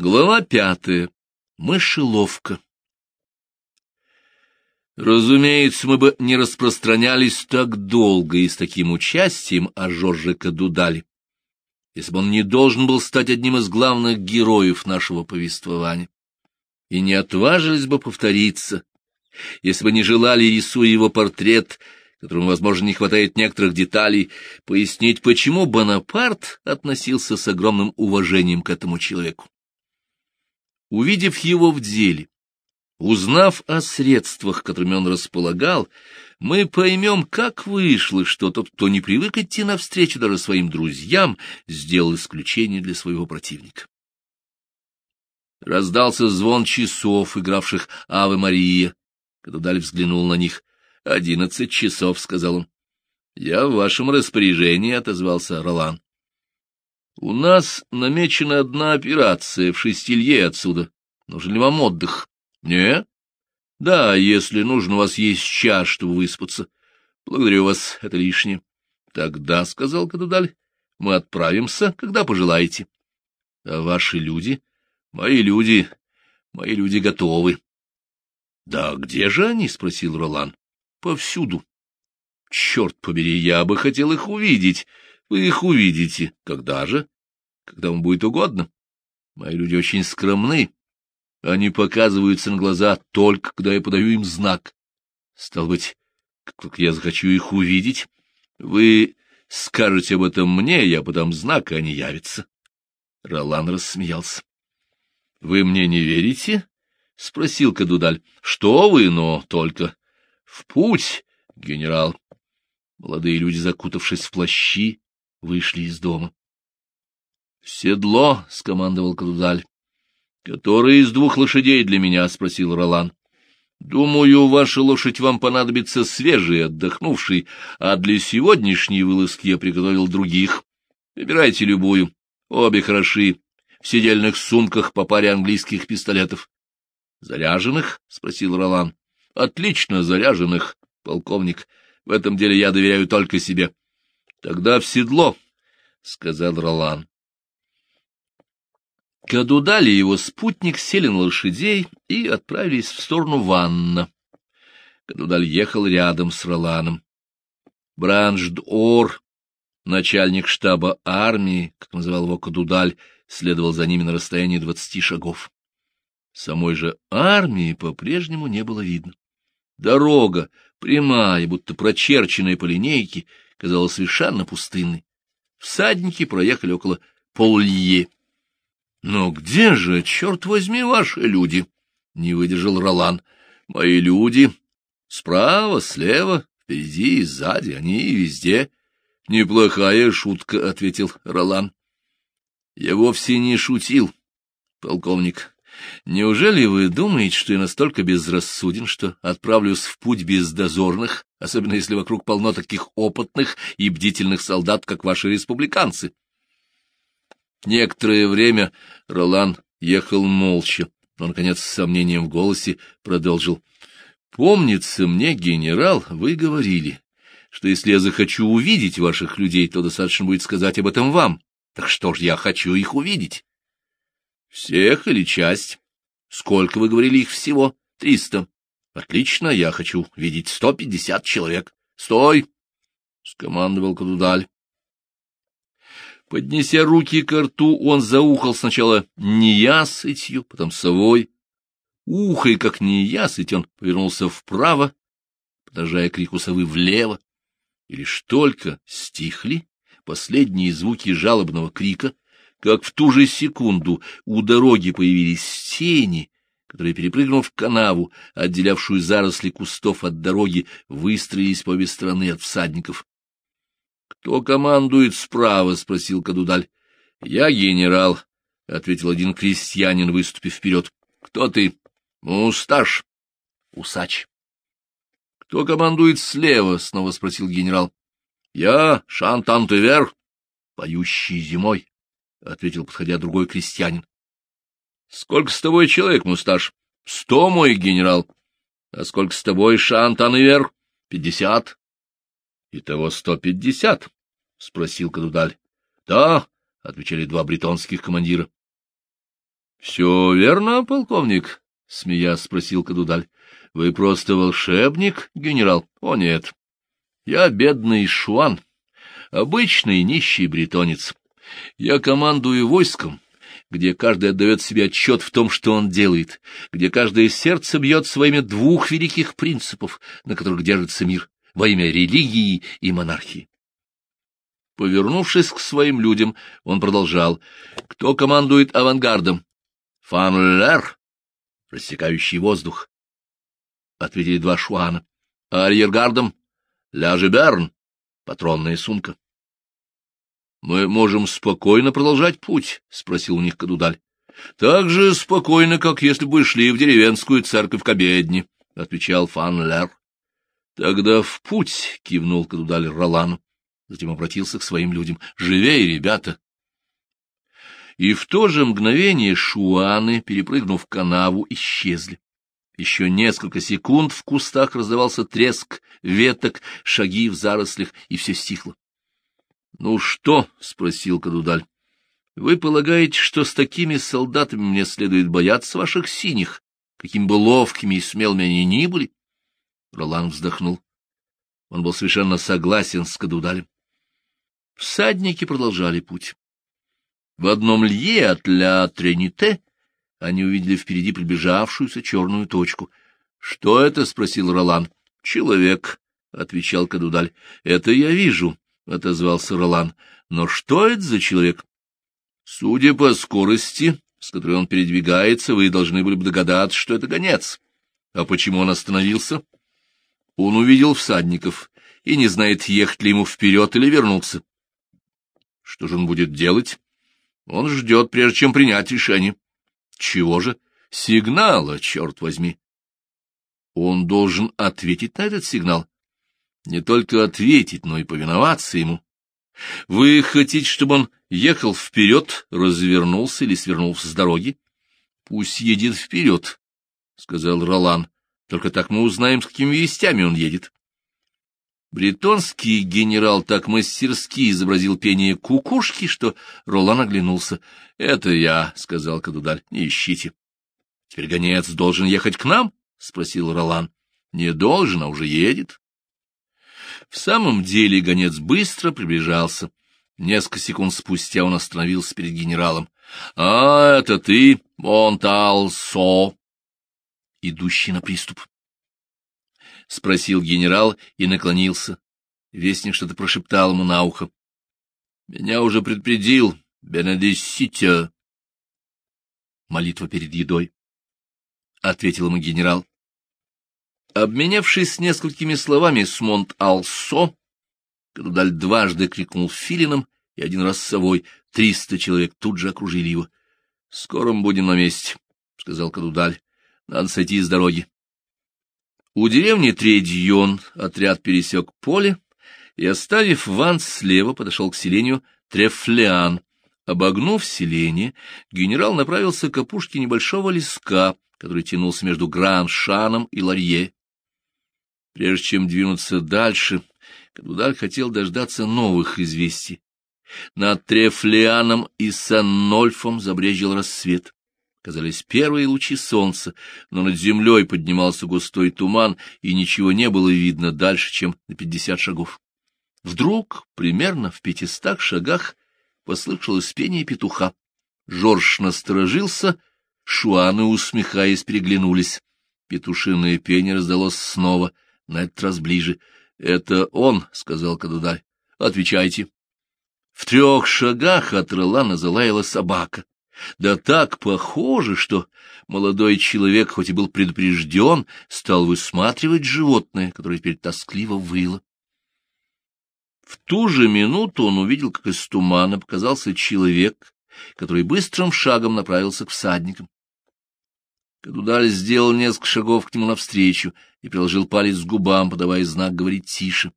Глава пятая. Мышеловка. Разумеется, мы бы не распространялись так долго и с таким участием о Жорже Кадудале, если бы он не должен был стать одним из главных героев нашего повествования, и не отважились бы повториться, если бы не желали, рисуя его портрет, которому, возможно, не хватает некоторых деталей, пояснить, почему Бонапарт относился с огромным уважением к этому человеку. Увидев его в деле, узнав о средствах, которыми он располагал, мы поймем, как вышло, что тот, кто не привык идти навстречу даже своим друзьям, сделал исключение для своего противника. Раздался звон часов, игравших «Аве Мария», когда Даль взглянул на них. «Одиннадцать часов», — сказал он. «Я в вашем распоряжении», — отозвался Ролан. У нас намечена одна операция в шестилье отсюда. Нужен ли вам отдых? Не? Да, если нужно, у вас есть час, чтобы выспаться. Благодарю вас, это лишнее. Тогда, — сказал Кадудаль, — мы отправимся, когда пожелаете. А ваши люди? Мои люди, мои люди готовы. Да где же они? — спросил Ролан. Повсюду. Черт побери, я бы хотел их увидеть. Вы их увидите. Когда же? Когда вам будет угодно. Мои люди очень скромны. Они показываются на глаза только, когда я подаю им знак. Стал быть, как я захочу их увидеть, вы скажете об этом мне, я подам знак, и они явятся. Ролан рассмеялся. — Вы мне не верите? — спросил Кадудаль. — Что вы, но только... — В путь, генерал. Молодые люди, закутавшись в плащи, вышли из дома. — седло, — скомандовал Кадудаль. — Который из двух лошадей для меня? — спросил Ролан. — Думаю, ваша лошадь вам понадобится свежей, отдохнувшей, а для сегодняшней вылазки я приготовил других. Выбирайте любую. Обе хороши. В сидельных сумках по паре английских пистолетов. — Заряженных? — спросил Ролан. — Отлично заряженных, полковник. В этом деле я доверяю только себе. — Тогда в седло, — сказал Ролан. Кадудали его спутник сели на лошадей и отправились в сторону Ванна. Кадудаль ехал рядом с Роланом. Бранжд-Ор, начальник штаба армии, как называл его Кадудаль, следовал за ними на расстоянии двадцати шагов. Самой же армии по-прежнему не было видно. Дорога, прямая, будто прочерченная по линейке, казалась совершенно пустынной. Всадники проехали около поллье. — Но где же, черт возьми, ваши люди? — не выдержал Ролан. — Мои люди. Справа, слева, впереди и сзади, они и везде. — Неплохая шутка, — ответил Ролан. — Я вовсе не шутил, полковник. Неужели вы думаете, что я настолько безрассуден, что отправлюсь в путь без дозорных, особенно если вокруг полно таких опытных и бдительных солдат, как ваши республиканцы? Некоторое время Ролан ехал молча, но, наконец, с сомнением в голосе продолжил. — Помнится мне, генерал, вы говорили, что если я захочу увидеть ваших людей, то достаточно будет сказать об этом вам. Так что ж, я хочу их увидеть. — Всех или часть? Сколько, вы говорили, их всего? — Триста. — Отлично, я хочу видеть сто пятьдесят человек. — Стой! — скомандовал Кадудаль. Поднеся руки к рту, он заухал сначала неясытью, потом совой. Ухой, как неясыть, он повернулся вправо, подражая крику совы влево. И лишь только стихли последние звуки жалобного крика, как в ту же секунду у дороги появились тени, которые, перепрыгнув канаву, отделявшую заросли кустов от дороги, выстроились по обе стороны от всадников. — Кто командует справа? — спросил Кадудаль. — Я генерал, — ответил один крестьянин, выступив вперед. — Кто ты? — Мусташ. — Усач. — Кто командует слева? — снова спросил генерал. — Я Шантантевер, поющий зимой, — ответил, подходя другой крестьянин. — Сколько с тобой человек, Мусташ? — Сто, мой генерал. — А сколько с тобой, Шантанвер? — Пятьдесят. — Итого сто пятьдесят? — спросил Кадудаль. — Да, — отвечали два бретонских командира. — Все верно, полковник? — смеясь спросил Кадудаль. — Вы просто волшебник, генерал? — О, нет. Я бедный шуан, обычный нищий бретонец. Я командую войском, где каждый отдает себе отчет в том, что он делает, где каждое сердце бьет своими двух великих принципов, на которых держится мир, во имя религии и монархии. Повернувшись к своим людям, он продолжал. «Кто командует авангардом?» «Фан Лер, рассекающий воздух», — ответили два шуана. «А арьергардом?» «Ляжи Берн, патронная сумка». Мы можем спокойно продолжать путь? — спросил у них Кадудаль. — Так же спокойно, как если бы шли в деревенскую церковь к обедне, — отвечал Фан Лер. — Тогда в путь, — кивнул Кадудаль Ролану. Затем обратился к своим людям. — Живей, ребята! И в то же мгновение шуаны, перепрыгнув канаву, исчезли. Еще несколько секунд в кустах раздавался треск веток, шаги в зарослях, и все стихло. — Ну что? — спросил Кадудаль. — Вы полагаете, что с такими солдатами мне следует бояться ваших синих, каким бы ловкими и смелыми они ни были? Ролан вздохнул. Он был совершенно согласен с Кадудалем. Всадники продолжали путь. В одном лье от Ля Трените они увидели впереди приближавшуюся черную точку. — Что это? — спросил Ролан. — Человек, — отвечал Кадудаль. — Это я вижу. — отозвался Ролан. — Но что это за человек? — Судя по скорости, с которой он передвигается, вы должны были бы догадаться, что это гонец. А почему он остановился? Он увидел всадников и не знает, ехать ли ему вперед или вернуться. Что же он будет делать? Он ждет, прежде чем принять решение. Чего же? Сигнала, черт возьми. Он должен ответить на этот сигнал не только ответить, но и повиноваться ему. Вы хотите, чтобы он ехал вперед, развернулся или свернулся с дороги? Пусть едет вперед, — сказал Ролан. Только так мы узнаем, с какими вестями он едет. Бретонский генерал так мастерски изобразил пение кукушки, что Ролан оглянулся. — Это я, — сказал Кадудаль, — не ищите. — Теперь гонец должен ехать к нам? — спросил Ролан. — Не должен, а уже едет. В самом деле гонец быстро приближался. Несколько секунд спустя он остановился перед генералом. — А, это ты, Монталсо, идущий на приступ? — спросил генерал и наклонился. Вестник что-то прошептал ему на ухо. — Меня уже предупредил Бенедисситя. Молитва перед едой. — ответил ему генерал. Обменявшись несколькими словами с Монт-Алсо, Кадудаль дважды крикнул филином и один раз совой. Триста человек тут же окружили его. — Скоро мы будем на месте, — сказал Кадудаль. — Надо сойти с дороги. У деревни Тредьон отряд пересек поле и, оставив Ванс слева, подошел к селению Трефлеан. Обогнув селение, генерал направился к опушке небольшого леска, который тянулся между Гран-Шаном и Ларье. Прежде чем двинуться дальше, Кадудаль хотел дождаться новых известий. Над Трефлианом и Сан-Нольфом забрежил рассвет. Казались первые лучи солнца, но над землей поднимался густой туман, и ничего не было видно дальше, чем на пятьдесят шагов. Вдруг, примерно в пятистах шагах, послышалось пение петуха. Жорж насторожился, шуаны, усмехаясь, переглянулись. Петушиное пение раздалось снова — на этот раз ближе. — Это он, — сказал Кадудаль. — Отвечайте. В трех шагах от Ролана залаяла собака. Да так похоже, что молодой человек, хоть и был предупрежден, стал высматривать животное, которое теперь тоскливо выло. В ту же минуту он увидел, как из тумана показался человек, который быстрым шагом направился к всадникам. Кадудаль сделал несколько шагов к нему навстречу и приложил палец к губам, подавая знак говорить тише.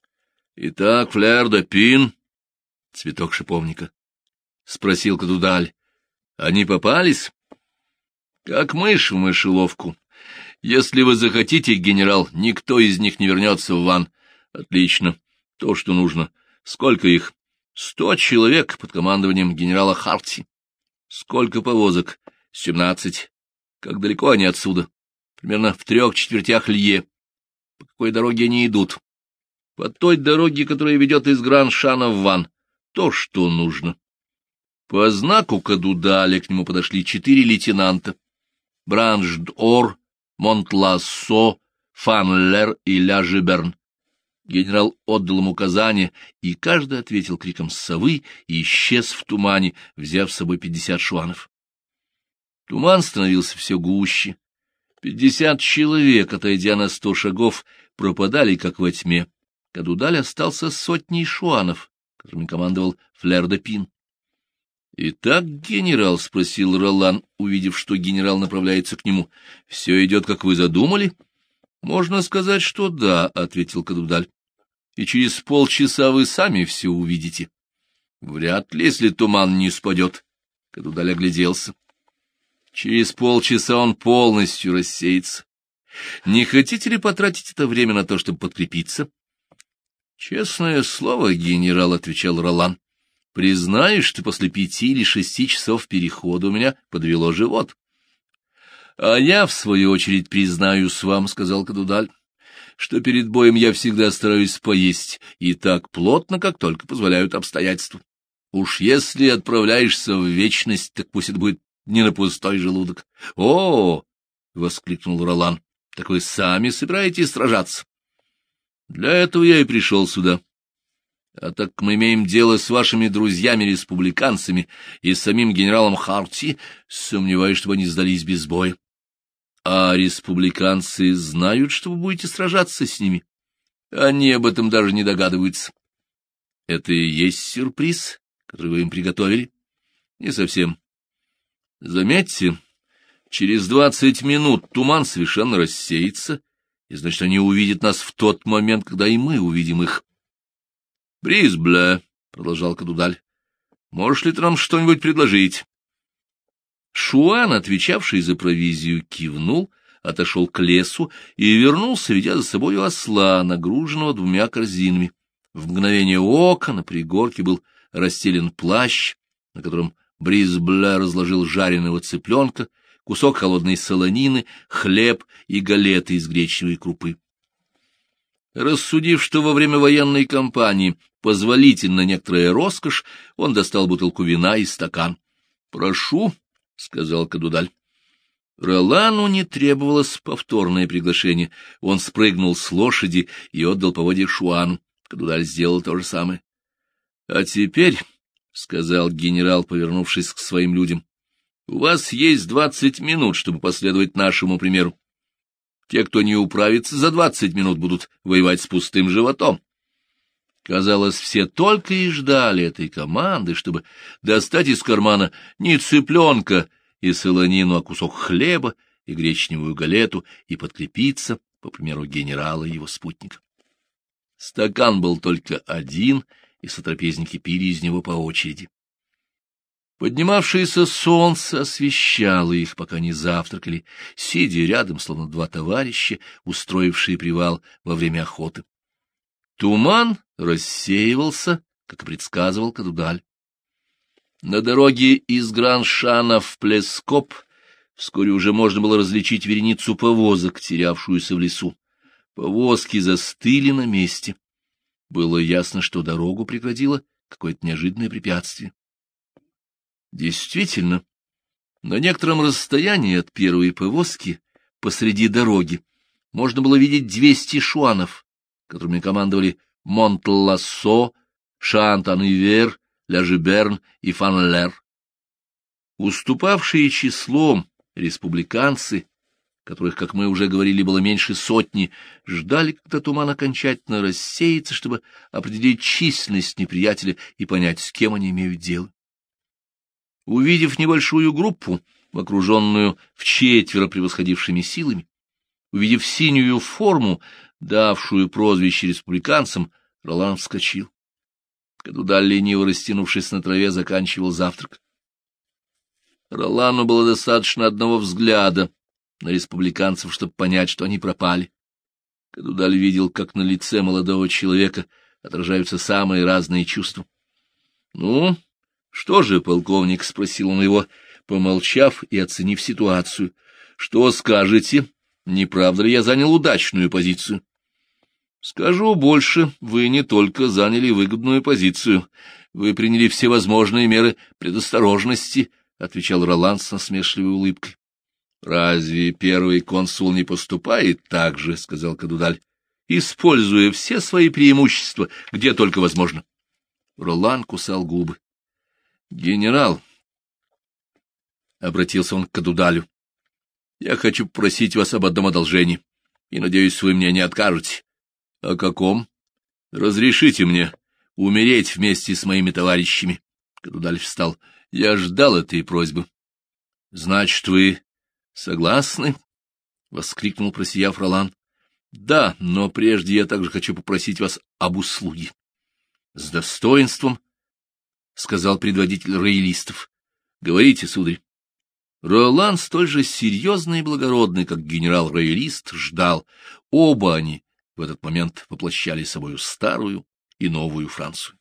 — Итак, флер де пин, цветок шиповника, — спросил Кадудаль. — Они попались? — Как мышь в мышеловку. Если вы захотите, генерал, никто из них не вернется в ван. Отлично. То, что нужно. Сколько их? Сто человек под командованием генерала Харти. Сколько повозок? — Семнадцать. Как далеко они отсюда? — Примерно в трех четвертях лье. По какой дороге они идут? — По той дороге, которая ведет из Гран-Шана в Ван. То, что нужно. По знаку Кадудаля к нему подошли четыре лейтенанта. Бранжд-Ор, Монтлассо, Фанлер и Ляжеберн. Генерал отдал им указания, и каждый ответил криком совы и исчез в тумане, взяв с собой пятьдесят шуанов. Туман становился все гуще. Пятьдесят человек, отойдя на сто шагов, пропадали, как во тьме. Кадудаль остался сотней шуанов, которыми командовал Флер де Пин. — Итак, генерал, — спросил Ролан, увидев, что генерал направляется к нему, — все идет, как вы задумали? — Можно сказать, что да, — ответил Кадудаль. — И через полчаса вы сами все увидите. — Вряд ли, если туман не спадет. Кадудаль огляделся. Через полчаса он полностью рассеется. Не хотите ли потратить это время на то, чтобы подкрепиться? — Честное слово, генерал, — отвечал Ролан. — Признаюсь, что после пяти или шести часов перехода у меня подвело живот. — А я, в свою очередь, признаюсь вам, — сказал Кадудаль, — что перед боем я всегда стараюсь поесть, и так плотно, как только позволяют обстоятельства. Уж если отправляешься в вечность, так пусть это будет не на пустой желудок. — О! — воскликнул Ролан. — Так вы сами собираетесь сражаться? — Для этого я и пришел сюда. А так мы имеем дело с вашими друзьями-республиканцами и с самим генералом Харти, сомневаюсь, чтобы они сдались без боя. А республиканцы знают, что вы будете сражаться с ними. Они об этом даже не догадываются. Это и есть сюрприз, который вы им приготовили? Не совсем. Заметьте, через двадцать минут туман совершенно рассеется, и значит, они увидят нас в тот момент, когда и мы увидим их. — Бризбле, — продолжал Кадудаль, — можешь ли ты нам что-нибудь предложить? Шуан, отвечавший за провизию, кивнул, отошел к лесу и вернулся, ведя за собою осла, нагруженного двумя корзинами. В мгновение ока на пригорке был расстелен плащ, на котором Бризбля разложил жареного цыпленка, кусок холодной солонины, хлеб и галеты из гречневой крупы. Рассудив, что во время военной кампании позволительна некоторая роскошь, он достал бутылку вина и стакан. — Прошу, — сказал Кадудаль. Ролану не требовалось повторное приглашение. Он спрыгнул с лошади и отдал поводье Шуану. Кадудаль сделал то же самое. — А теперь, — сказал генерал, повернувшись к своим людям, — у вас есть двадцать минут, чтобы последовать нашему примеру. Те, кто не управится, за двадцать минут будут воевать с пустым животом. Казалось, все только и ждали этой команды, чтобы достать из кармана не цыпленка и солонину, а кусок хлеба и гречневую галету и подкрепиться, по примеру генерала и его спутника. Стакан был только один — и сотрапезники пили из него по очереди. Поднимавшееся солнце освещало их, пока они завтракали, сидя рядом, словно два товарища, устроившие привал во время охоты. Туман рассеивался, как и предсказывал Кадудаль. На дороге из Граншана в Плескоп вскоре уже можно было различить вереницу повозок, терявшуюся в лесу. Повозки застыли на месте. Было ясно, что дорогу преградило какое-то неожиданное препятствие. Действительно, на некотором расстоянии от первой повозки посреди дороги можно было видеть двести шуанов, которыми командовали Монтлассо, Шантан-Ивер, Ляжиберн и Фанлер. Уступавшие числом республиканцы которых, как мы уже говорили, было меньше сотни, ждали, когда туман окончательно рассеется, чтобы определить численность неприятеля и понять, с кем они имеют дело. Увидев небольшую группу, окруженную в четверо превосходившими силами, увидев синюю форму, давшую прозвище республиканцам, Ролан вскочил. Кадудаль, лениво растянувшись на траве, заканчивал завтрак. Ролану было достаточно одного взгляда на республиканцев, чтобы понять, что они пропали. Кадудаль видел, как на лице молодого человека отражаются самые разные чувства. — Ну, что же, полковник, — спросил он его, Помолчав и оценив ситуацию, что скажете, не правда ли я занял удачную позицию? Скажу больше, вы не только заняли выгодную позицию, вы приняли всевозможные меры предосторожности, — отвечал Роланд с насмешливой улыбкой. — Разве первый консул не поступает так же, — сказал Кадудаль, — используя все свои преимущества, где только возможно? Ролан кусал губы. — Генерал, — обратился он к Кадудалю, — я хочу просить вас об одном одолжении, и, надеюсь, вы мне не откажете. — О каком? — Разрешите мне умереть вместе с моими товарищами. Кадудаль встал. — Я ждал этой просьбы. — Значит, вы согласны? — воскликнул, просияв Ролан. — Да, но прежде я также хочу попросить вас об услуге. — С достоинством, — сказал предводитель роялистов. — Говорите, сударь. Ролан, столь же серьезный и благородный, как генерал-роялист, ждал. Оба они в этот момент воплощали собою старую и новую Францию.